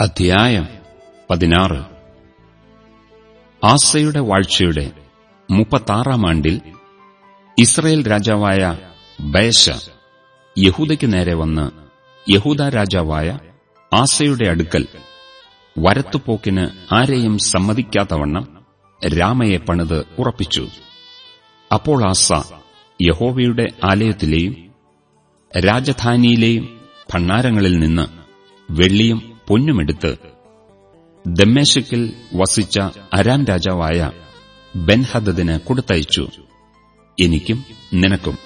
അധ്യായം പതിനാറ്. ആസയുടെ വാഴ്ചയുടെ മുപ്പത്താറാം ആണ്ടിൽ ഇസ്രയേൽ രാജാവായ ബയശ യഹൂദയ്ക്ക് നേരെ വന്ന് യഹൂദ രാജാവായ ആസയുടെ അടുക്കൽ വരത്തുപോക്കിന് ആരെയും സമ്മതിക്കാത്തവണ്ണം രാമയെ പണിത് ഉറപ്പിച്ചു. അപ്പോൾ ആസ യഹോവയുടെ ആലയത്തിലെയും രാജധാനിയിലെയും ഭണ്ണാരങ്ങളിൽ നിന്ന് വെള്ളിയും പൊന്നുമെടുത്ത് ദമ്മേശക്കിൽ വസിച്ച അരാം രാജാവായ ബെൻഹദദിന് കൊടുത്തയച്ചു. എനിക്കും നിനക്കും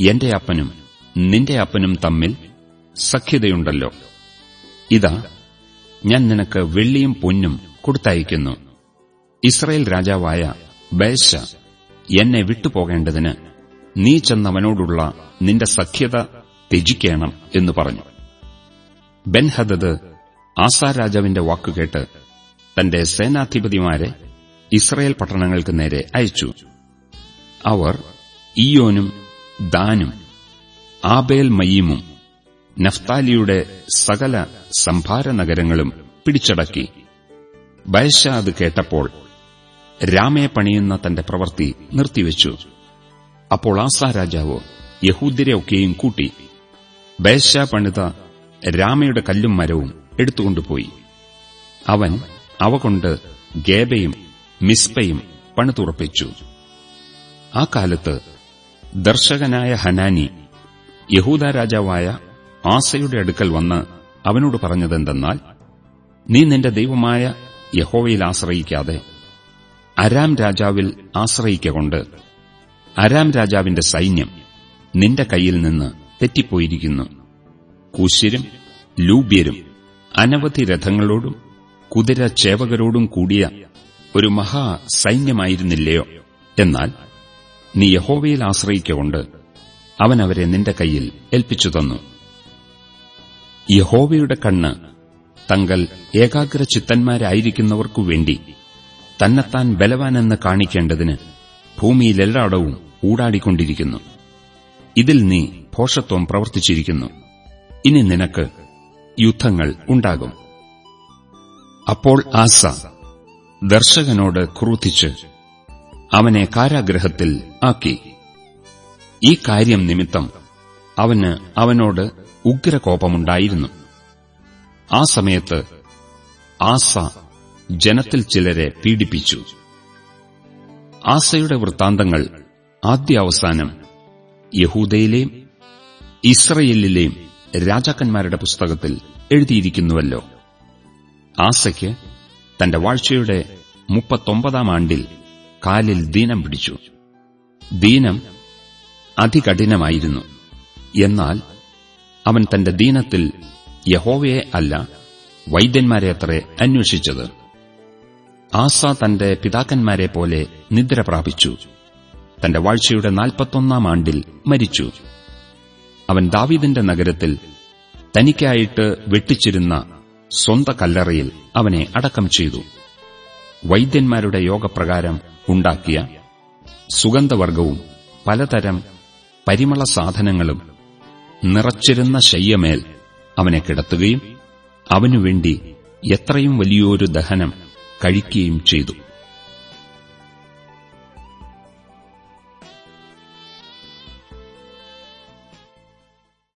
എന്റെ അപ്പനും നിന്റെ അപ്പനും തമ്മിൽ സഖ്യതയുണ്ടല്ലോ. ഇതാ ഞാൻ നിനക്ക് വെള്ളിയും പൊന്നും കൊടുത്തയക്കുന്നു. ഇസ്രയേൽ രാജാവായ ബേശ എന്നെ വിട്ടുപോകേണ്ടതിന് നീ ചെന്നവനോടുള്ള നിന്റെ സഖ്യത ത്യജിക്കണം എന്ന് പറഞ്ഞു. ബെൻഹദദ് ആസാ രാജാവിന്റെ വാക്കുകേട്ട് തന്റെ സേനാധിപതിമാരെ ഇസ്രയേൽ പട്ടണങ്ങൾക്ക് നേരെ അയച്ചു. അവർ ഇയോനും ദാനും ആബേൽ മയീമും നഫ്താലിയുടെ സകല സംഭാര നഗരങ്ങളും പിടിച്ചടക്കി. ബയശ കേട്ടപ്പോൾ രാമയെ പണിയുന്ന തന്റെ പ്രവൃത്തി നിർത്തിവെച്ചു. അപ്പോൾ ആസാ രാജാവ് യഹൂദ്യരെ ഒക്കെയും കൂട്ടി ബേശ പണിത രാമയുടെ കല്ലും മരവും എടുത്തുകൊണ്ടുപോയി. അവൻ അവ കൊണ്ട് ഗേബയും മിസ്പയും പണിതുറപ്പിച്ചു. ആ കാലത്ത് ദർശകനായ ഹനാനി യഹൂദ രാജാവായ ആസയുടെ അടുക്കൽ വന്ന് അവനോട് പറഞ്ഞതെന്തെന്നാൽ നീ നിന്റെ ദൈവമായ യഹോവയിൽ ആശ്രയിക്കാതെ അരാം രാജാവിൽ ആശ്രയിക്കൊണ്ട് അരാം രാജാവിന്റെ സൈന്യം നിന്റെ കയ്യിൽ നിന്ന് തെറ്റിപ്പോയിരിക്കുന്നു. കുശിരും ലൂബ്യരും അനവധി രഥങ്ങളോടും കുതിര ചേവകരോടും കൂടിയ ഒരു മഹാസൈന്യമായിരുന്നില്ലയോ എന്നാൽ നീ യഹോവയിൽ ആശ്രയിക്കൊണ്ട് അവൻ അവരെ നിന്റെ കയ്യിൽ ഏൽപ്പിച്ചു തന്നു. യഹോവയുടെ കണ്ണ് തങ്ങൾ ഏകാഗ്ര ചിത്തന്മാരായിരിക്കുന്നവർക്കു വേണ്ടി തന്നെത്താൻ ബലവാനെന്ന് കാണിക്കേണ്ടതിന് ഭൂമിയിലെല്ലാടവും ഊടാടിക്കൊണ്ടിരിക്കുന്നു. ഇതിൽ നീ ഭോഷത്വം പ്രവർത്തിച്ചിരിക്കുന്നു. ഇനി നിനക്ക് യുദ്ധങ്ങൾ ഉണ്ടാകും. അപ്പോൾ ആസ ദർശകനോട് ക്രൂധിച്ച് അവനെ കാരാഗ്രഹത്തിൽ ആക്കി. ഈ കാര്യം നിമിത്തം അവന് അവനോട് ഉഗ്രകോപമുണ്ടായിരുന്നു. ആ സമയത്ത് ആസ ജനത്തിൽ ചിലരെ പീഡിപ്പിച്ചു. ആസയുടെ വൃത്താന്തങ്ങൾ ആദ്യാവസാനം യഹൂദയിലെയും ഇസ്രയേലിലെയും രാജാക്കന്മാരുടെ പുസ്തകത്തിൽ എഴുതിയിരിക്കുന്നുവല്ലോ. ആസയ്ക്ക് തന്റെ വാഴ്ചയുടെ മുപ്പത്തൊമ്പതാം ആണ്ടിൽ കാലിൽ ദീനം പിടിച്ചു. ദീനം അതികഠിനമായിരുന്നു. എന്നാൽ അവൻ തന്റെ ദീനത്തിൽ യഹോവയെ അല്ല വൈദ്യന്മാരെ അത്രേ അന്വേഷിച്ചത്. ആസ തന്റെ പിതാക്കന്മാരെ പോലെ നിദ്ര പ്രാപിച്ചു. തന്റെ വാഴ്ചയുടെ നാൽപ്പത്തൊന്നാം ആണ്ടിൽ മരിച്ചു. അവൻ ദാവീദിന്റെ നഗരത്തിൽ തനിക്കായിട്ട് വെട്ടിച്ചിരുന്ന സ്വന്ത കല്ലറയിൽ അവനെ അടക്കം ചെയ്തു. വൈദ്യന്മാരുടെ യോഗപ്രകാരം ഉണ്ടാക്കിയ സുഗന്ധവർഗവും പലതരം പരിമള സാധനങ്ങളും നിറച്ചിരുന്ന ശയ്യമേൽ അവനെ കിടത്തുകയും അവനുവേണ്ടി എത്രയും വലിയൊരു ദഹനം കഴിക്കുകയും ചെയ്തു.